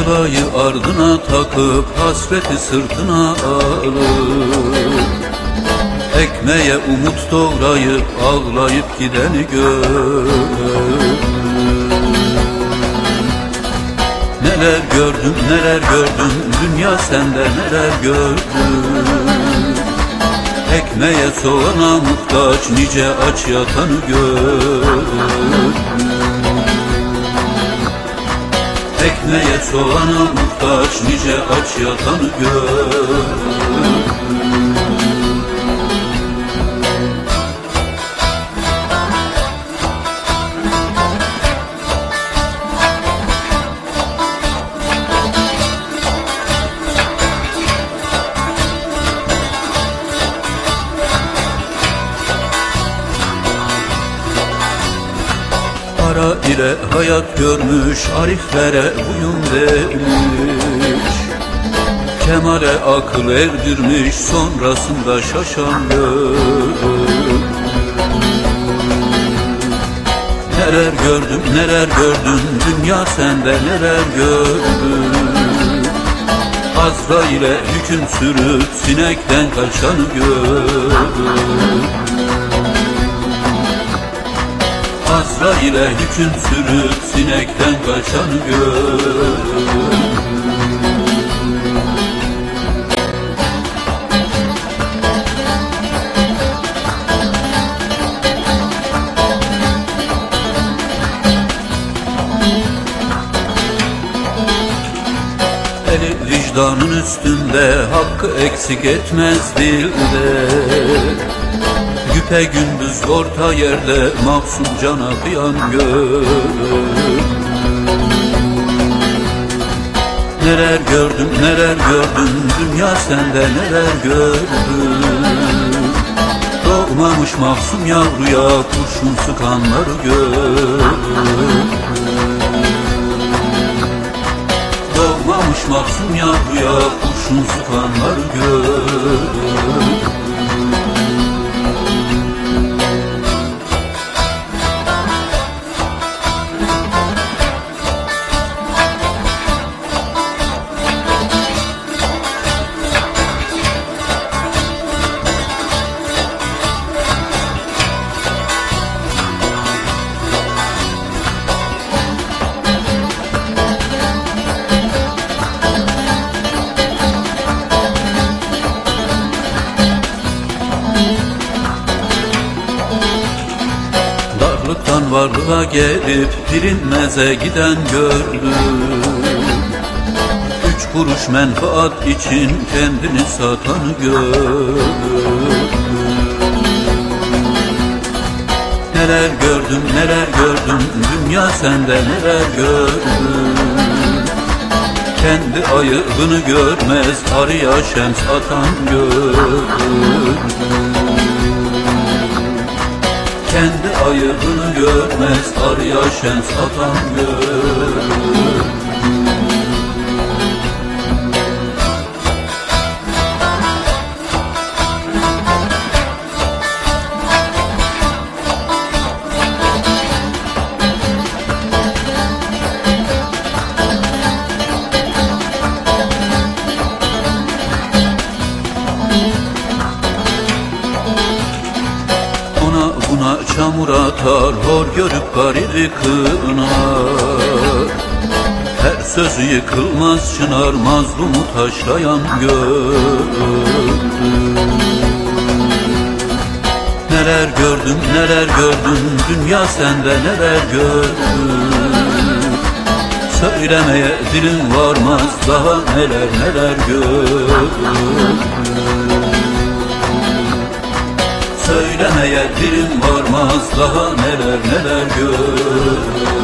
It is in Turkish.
Yarayı ardına takıp hasreti sırtına alıp Ekmeğe umut doğrayıp ağlayıp gideni gör. Neler gördüm neler gördüm dünya sende neler gördüm Ekmeğe soğana muhtaç nice aç yatanı gör Ekmeğe soğana muhtaç nice aç yatanı gör ile hayat görmüş Ariflere uyum vermiş. Kemale akıl erdirmiş Sonrasında şaşan gör Neler gördüm neler gördüm Dünya sende neler gördüm. Azrail'e hüküm sürüp Sinekten kaçanı gör Azrail'e hüküm sürüp sinekten kaçanı gör Eli vicdanın üstünde hakkı eksik etmez dilde Güpe gündüz orta yerde mahzun cana kıyan gör Neler gördüm neler gördüm dünya sende neler gördüm Doğmamış mahzun yavruya kurşun sıkanları gör. Doğmamış mahzun yavruya kurşun sıkanları gör varlığa gelip bilinmeze giden gördüm. Üç kuruş menfaat için kendini satanı gördüm. Neler gördüm neler gördüm dünya sende neler gördüm. Kendi ayıbını görmez arıya şems atan gördüm kendi ayıbını görmez. Arya şens atan gör. Ona atar Hor görüp garili kınar. Her sözü yıkılmaz çınar Mazlumu taşlayan gördüm Neler gördüm neler gördüm Dünya sende neler gördüm. Söylemeye dilim varmaz Daha neler neler gördüm Söylemeye dilim varmaz. Daha neler neler gör